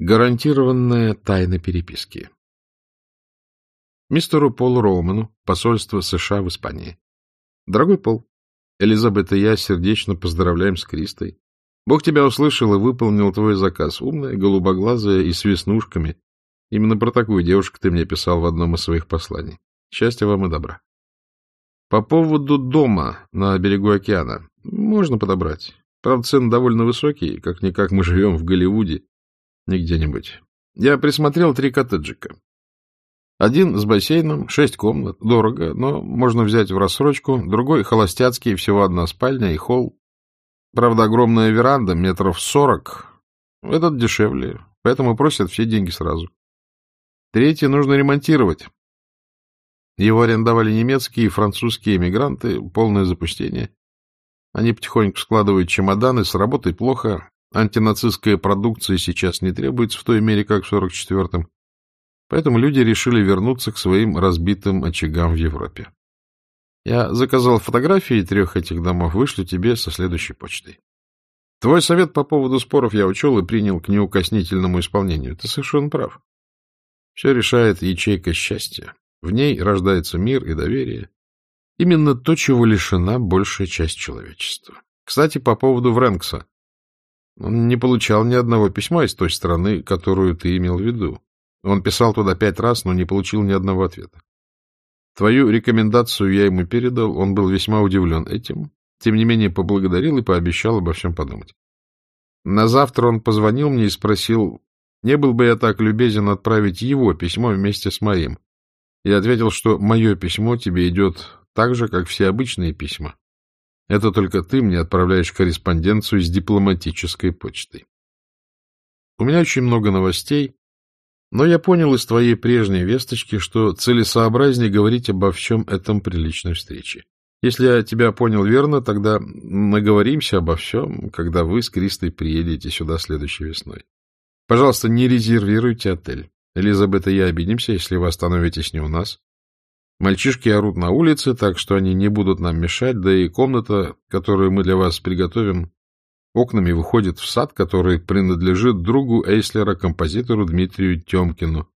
Гарантированная тайна переписки. Мистеру Полу Роуману, посольство США в Испании. Дорогой Пол, Элизабет и я сердечно поздравляем с Кристой. Бог тебя услышал и выполнил твой заказ. Умная, голубоглазая и с веснушками. Именно про такую девушку ты мне писал в одном из своих посланий. Счастья вам и добра. По поводу дома на берегу океана. Можно подобрать. Правда, цены довольно высокие. Как-никак мы живем в Голливуде. Не где-нибудь. Я присмотрел три коттеджика. Один с бассейном, шесть комнат. Дорого, но можно взять в рассрочку. Другой холостяцкий, всего одна спальня и холл. Правда, огромная веранда, метров сорок. Этот дешевле, поэтому просят все деньги сразу. Третий нужно ремонтировать. Его арендовали немецкие и французские эмигранты, полное запустение. Они потихоньку складывают чемоданы, с работой плохо, антинацистская продукция сейчас не требуется в той мере, как в 44-м. Поэтому люди решили вернуться к своим разбитым очагам в Европе. Я заказал фотографии трех этих домов, вышлю тебе со следующей почтой. Твой совет по поводу споров я учел и принял к неукоснительному исполнению. Ты совершенно прав. Все решает ячейка счастья. В ней рождается мир и доверие. Именно то, чего лишена большая часть человечества. Кстати, по поводу Врэнкса. Он не получал ни одного письма из той страны, которую ты имел в виду. Он писал туда пять раз, но не получил ни одного ответа. Твою рекомендацию я ему передал, он был весьма удивлен этим, тем не менее поблагодарил и пообещал обо всем подумать. На завтра он позвонил мне и спросил, не был бы я так любезен отправить его письмо вместе с моим. Я ответил, что мое письмо тебе идет так же, как все обычные письма. Это только ты мне отправляешь корреспонденцию с дипломатической почтой. У меня очень много новостей, но я понял из твоей прежней весточки, что целесообразнее говорить обо всем этом при личной встрече. Если я тебя понял верно, тогда наговоримся обо всем, когда вы с Кристой приедете сюда следующей весной. Пожалуйста, не резервируйте отель. Элизабет и я обидимся, если вы остановитесь не у нас. Мальчишки орут на улице, так что они не будут нам мешать, да и комната, которую мы для вас приготовим, окнами выходит в сад, который принадлежит другу Эйслера, композитору Дмитрию Темкину.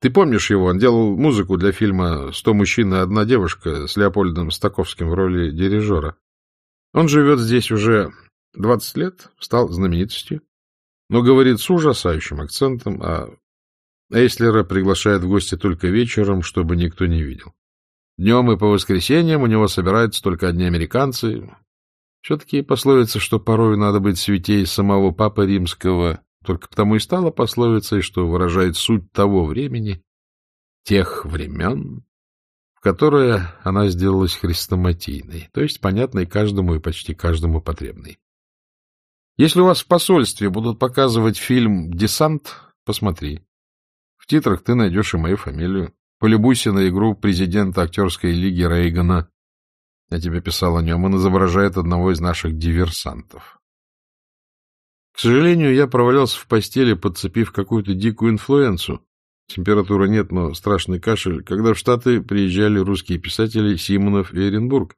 Ты помнишь его? Он делал музыку для фильма «Сто мужчин и одна девушка» с Леопольдом Стаковским в роли дирижера. Он живет здесь уже двадцать лет, стал знаменитостью, но говорит с ужасающим акцентом, а Эйслера приглашает в гости только вечером, чтобы никто не видел. Днем и по воскресеньям у него собираются только одни американцы, все-таки пословица, что порой надо быть святей самого Папы Римского, только потому и стала пословицей, что выражает суть того времени, тех времен, в которое она сделалась хрестоматийной, то есть понятной каждому и почти каждому потребной. Если у вас в посольстве будут показывать фильм «Десант», посмотри. Титрах ты найдешь и мою фамилию. Полюбуйся на игру президента актерской лиги Рейгана я тебе писал о нем. Он изображает одного из наших диверсантов. К сожалению, я провалялся в постели, подцепив какую-то дикую инфлюенцию. Температуры нет, но страшный кашель, когда в Штаты приезжали русские писатели Симонов и Оренбург.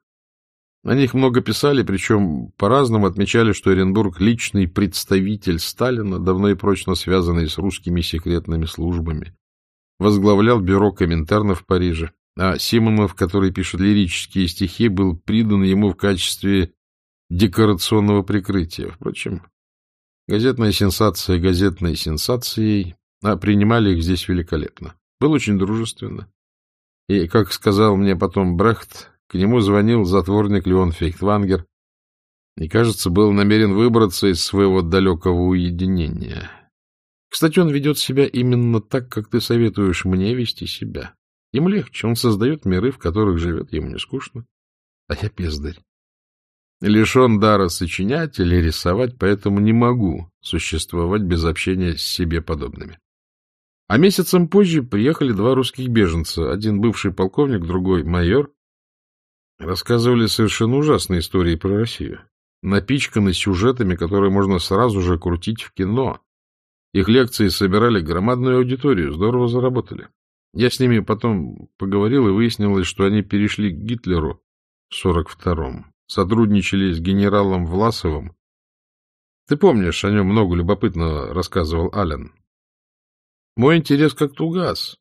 О них много писали, причем по-разному отмечали, что Оренбург — личный представитель Сталина, давно и прочно связанный с русскими секретными службами. Возглавлял бюро Коминтерна в Париже а Симонов, который пишет лирические стихи, был придан ему в качестве декорационного прикрытия. Впрочем, газетная сенсация газетной сенсацией, а принимали их здесь великолепно. Было очень дружественно. И, как сказал мне потом Брехт, к нему звонил затворник Леон Фейхтвангер и, кажется, был намерен выбраться из своего далекого уединения. Кстати, он ведет себя именно так, как ты советуешь мне вести себя. Ему легче, он создает миры, в которых живет, ему не скучно. А я бездарь. Лишен дара сочинять или рисовать, поэтому не могу существовать без общения с себе подобными. А месяцем позже приехали два русских беженца, один бывший полковник, другой майор. Рассказывали совершенно ужасные истории про Россию, напичканы сюжетами, которые можно сразу же крутить в кино. Их лекции собирали громадную аудиторию, здорово заработали. Я с ними потом поговорил, и выяснилось, что они перешли к Гитлеру в 42-м, сотрудничали с генералом Власовым. Ты помнишь, о нем много любопытного рассказывал Ален. Мой интерес как-то угас,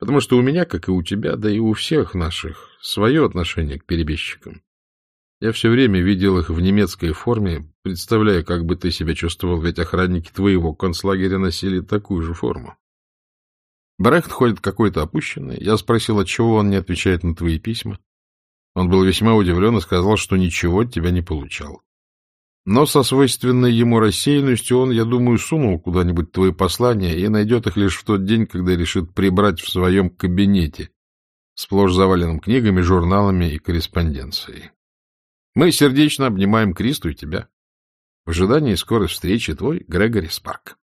потому что у меня, как и у тебя, да и у всех наших, свое отношение к перебежчикам. Я все время видел их в немецкой форме, представляя, как бы ты себя чувствовал, ведь охранники твоего концлагеря носили такую же форму. Барахт ходит какой-то опущенный. Я спросил, отчего он не отвечает на твои письма. Он был весьма удивлен и сказал, что ничего от тебя не получал. Но со свойственной ему рассеянностью он, я думаю, сунул куда-нибудь твои послания и найдет их лишь в тот день, когда решит прибрать в своем кабинете, сплошь заваленным книгами, журналами и корреспонденцией. Мы сердечно обнимаем Кристу и тебя. В ожидании скорой встречи твой Грегори Спарк.